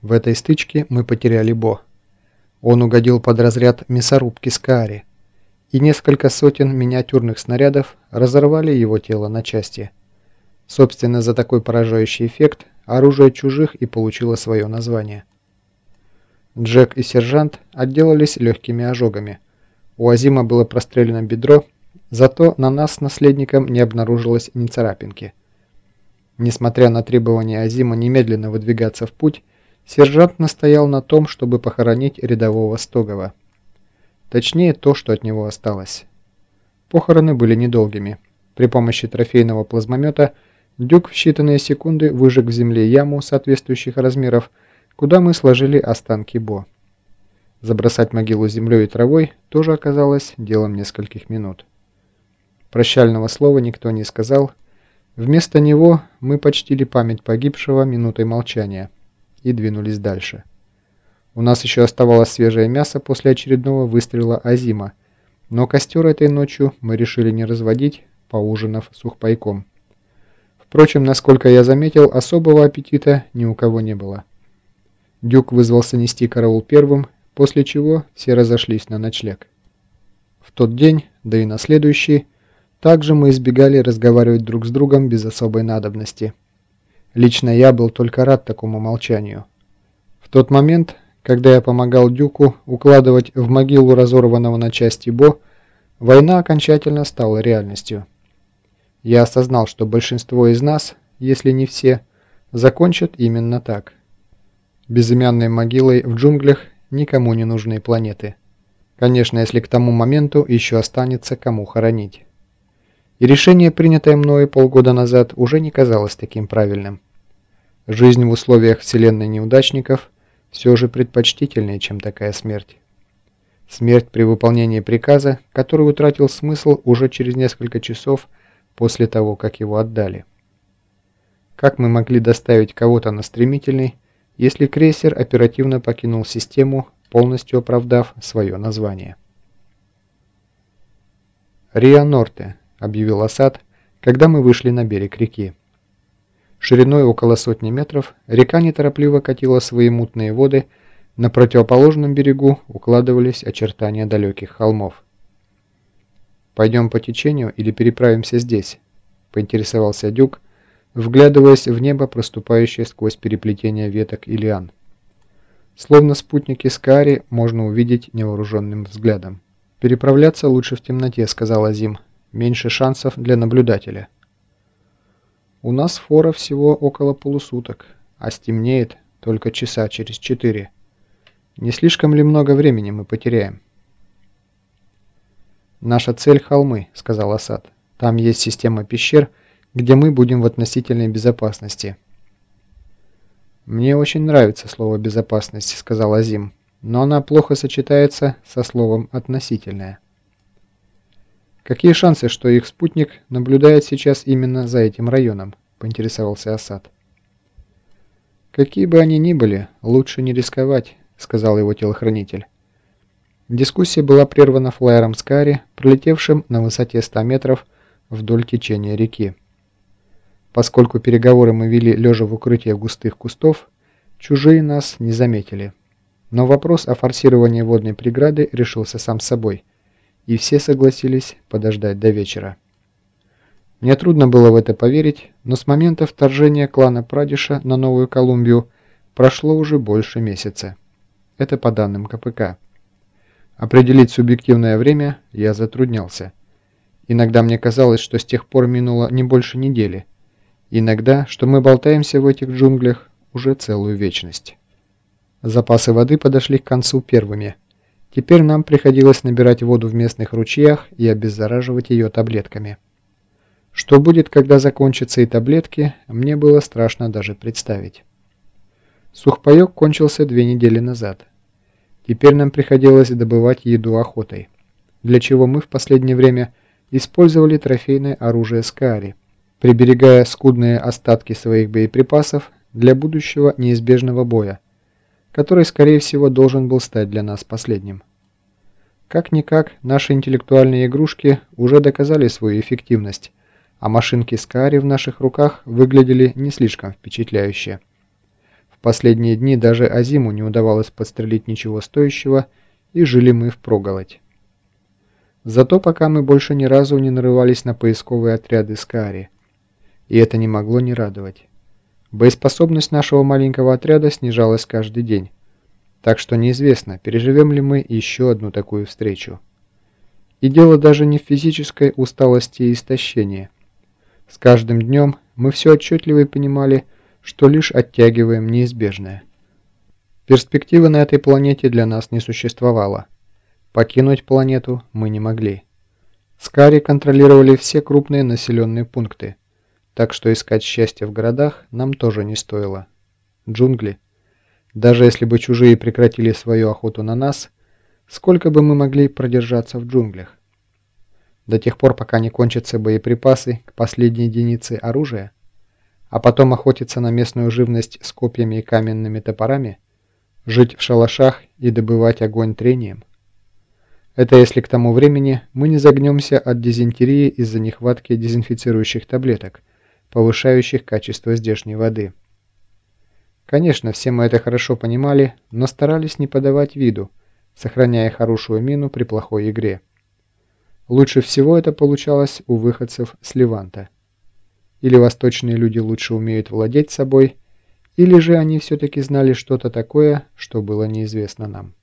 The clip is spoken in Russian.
В этой стычке мы потеряли Бо. Он угодил под разряд мясорубки Скаари, и несколько сотен миниатюрных снарядов разорвали его тело на части. Собственно, за такой поражающий эффект оружие чужих и получило свое название. Джек и сержант отделались легкими ожогами. У Азима было прострелено бедро, зато на нас с наследником не обнаружилось ни царапинки. Несмотря на требования Азима немедленно выдвигаться в путь, сержант настоял на том, чтобы похоронить рядового Стогова. Точнее, то, что от него осталось. Похороны были недолгими. При помощи трофейного плазмомета Дюк в считанные секунды выжег в земле яму соответствующих размеров, куда мы сложили останки Бо. Забросать могилу землей и травой тоже оказалось делом нескольких минут. Прощального слова никто не сказал, Вместо него мы почтили память погибшего минутой молчания и двинулись дальше. У нас еще оставалось свежее мясо после очередного выстрела Азима, но костер этой ночью мы решили не разводить, поужинав сухпайком. Впрочем, насколько я заметил, особого аппетита ни у кого не было. Дюк вызвался нести караул первым, после чего все разошлись на ночлег. В тот день, да и на следующий, также мы избегали разговаривать друг с другом без особой надобности. Лично я был только рад такому молчанию. В тот момент, когда я помогал Дюку укладывать в могилу разорванного на части Бо, война окончательно стала реальностью. Я осознал, что большинство из нас, если не все, закончат именно так. Безымянной могилой в джунглях никому не нужны планеты. Конечно, если к тому моменту еще останется кому хоронить. И решение, принятое мною полгода назад, уже не казалось таким правильным. Жизнь в условиях вселенной неудачников все же предпочтительнее, чем такая смерть. Смерть при выполнении приказа, который утратил смысл уже через несколько часов после того, как его отдали. Как мы могли доставить кого-то на стремительный, если крейсер оперативно покинул систему, полностью оправдав свое название? Риа Норте – объявил Асад, когда мы вышли на берег реки. Шириной около сотни метров река неторопливо катила свои мутные воды, на противоположном берегу укладывались очертания далеких холмов. «Пойдем по течению или переправимся здесь?» – поинтересовался Дюк, вглядываясь в небо, проступающее сквозь переплетение веток и лиан. Словно спутники Скари можно увидеть невооруженным взглядом. «Переправляться лучше в темноте», – сказал Азим, Меньше шансов для наблюдателя. У нас фора всего около полусуток, а стемнеет только часа через четыре. Не слишком ли много времени мы потеряем? «Наша цель – холмы», – сказал Асад. «Там есть система пещер, где мы будем в относительной безопасности». «Мне очень нравится слово «безопасность», – сказал Азим, «но она плохо сочетается со словом «относительная». «Какие шансы, что их спутник наблюдает сейчас именно за этим районом?» – поинтересовался Асад. «Какие бы они ни были, лучше не рисковать», – сказал его телохранитель. Дискуссия была прервана флайером Скари, пролетевшим на высоте 100 метров вдоль течения реки. Поскольку переговоры мы вели лежа в укрытии густых кустов, чужие нас не заметили. Но вопрос о форсировании водной преграды решился сам собой – и все согласились подождать до вечера. Мне трудно было в это поверить, но с момента вторжения клана Прадиша на Новую Колумбию прошло уже больше месяца. Это по данным КПК. Определить субъективное время я затруднялся. Иногда мне казалось, что с тех пор минуло не больше недели. Иногда, что мы болтаемся в этих джунглях уже целую вечность. Запасы воды подошли к концу первыми – Теперь нам приходилось набирать воду в местных ручьях и обеззараживать ее таблетками. Что будет, когда закончатся и таблетки, мне было страшно даже представить. Сухпайок кончился две недели назад. Теперь нам приходилось добывать еду охотой, для чего мы в последнее время использовали трофейное оружие Скари, приберегая скудные остатки своих боеприпасов для будущего неизбежного боя, который, скорее всего, должен был стать для нас последним. Как-никак, наши интеллектуальные игрушки уже доказали свою эффективность, а машинки Скари в наших руках выглядели не слишком впечатляюще. В последние дни даже Азиму не удавалось подстрелить ничего стоящего, и жили мы впроголодь. Зато пока мы больше ни разу не нарывались на поисковые отряды Скари. И это не могло не радовать. Боеспособность нашего маленького отряда снижалась каждый день. Так что неизвестно, переживем ли мы еще одну такую встречу. И дело даже не в физической усталости и истощении. С каждым днем мы все отчетливее понимали, что лишь оттягиваем неизбежное. Перспективы на этой планете для нас не существовало. Покинуть планету мы не могли. Скари контролировали все крупные населенные пункты, так что искать счастье в городах нам тоже не стоило. Джунгли. Даже если бы чужие прекратили свою охоту на нас, сколько бы мы могли продержаться в джунглях? До тех пор, пока не кончатся боеприпасы к последней единице оружия, а потом охотиться на местную живность с копьями и каменными топорами, жить в шалашах и добывать огонь трением. Это если к тому времени мы не загнемся от дизентерии из-за нехватки дезинфицирующих таблеток, повышающих качество здешней воды. Конечно, все мы это хорошо понимали, но старались не подавать виду, сохраняя хорошую мину при плохой игре. Лучше всего это получалось у выходцев с Леванта. Или восточные люди лучше умеют владеть собой, или же они все-таки знали что-то такое, что было неизвестно нам.